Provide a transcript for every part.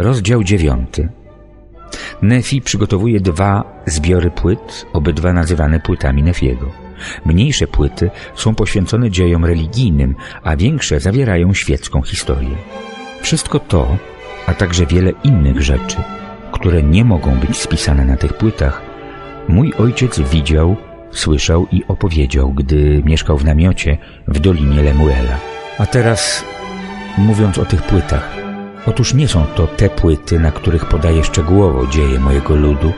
Rozdział dziewiąty. Nefi przygotowuje dwa zbiory płyt, obydwa nazywane płytami Nefiego. Mniejsze płyty są poświęcone dziejom religijnym, a większe zawierają świecką historię. Wszystko to, a także wiele innych rzeczy, które nie mogą być spisane na tych płytach, mój ojciec widział, słyszał i opowiedział, gdy mieszkał w namiocie w Dolinie Lemuela. A teraz, mówiąc o tych płytach, otóż nie są to te płyty, na których podaję szczegółowo dzieje mojego ludu,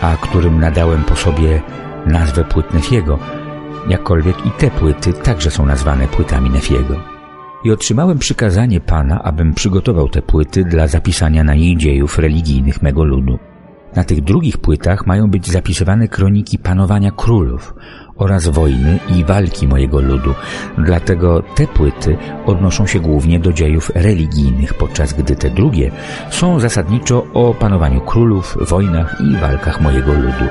a którym nadałem po sobie nazwę płyt Nefiego, jakkolwiek i te płyty także są nazwane płytami Nefiego. I otrzymałem przykazanie Pana, abym przygotował te płyty dla zapisania na nich dziejów religijnych mego ludu. Na tych drugich płytach mają być zapisywane kroniki panowania królów oraz wojny i walki mojego ludu, dlatego te płyty odnoszą się głównie do dziejów religijnych, podczas gdy te drugie są zasadniczo o panowaniu królów, wojnach i walkach mojego ludu.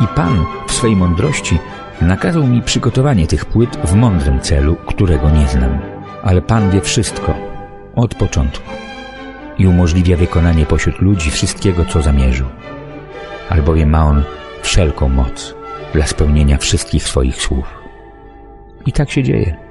I Pan w swej mądrości nakazał mi przygotowanie tych płyt w mądrym celu, którego nie znam. Ale Pan wie wszystko, od początku i umożliwia wykonanie pośród ludzi wszystkiego, co zamierzył. Albowiem ma On wszelką moc dla spełnienia wszystkich swoich słów. I tak się dzieje.